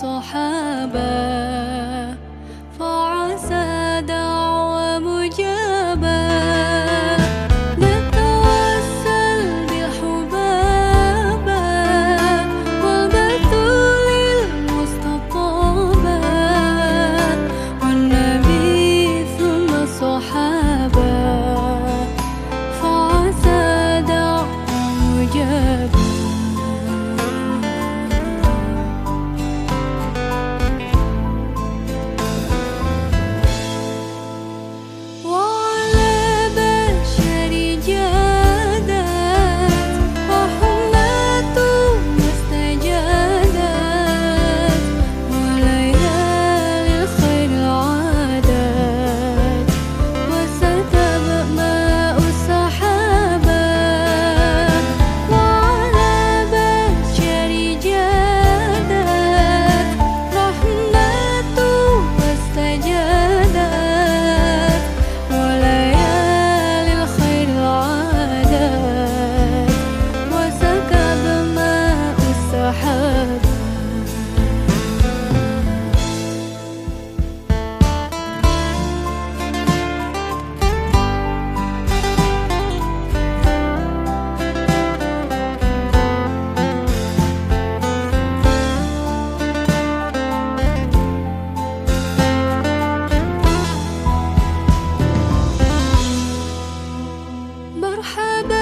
صحابة. مرحبا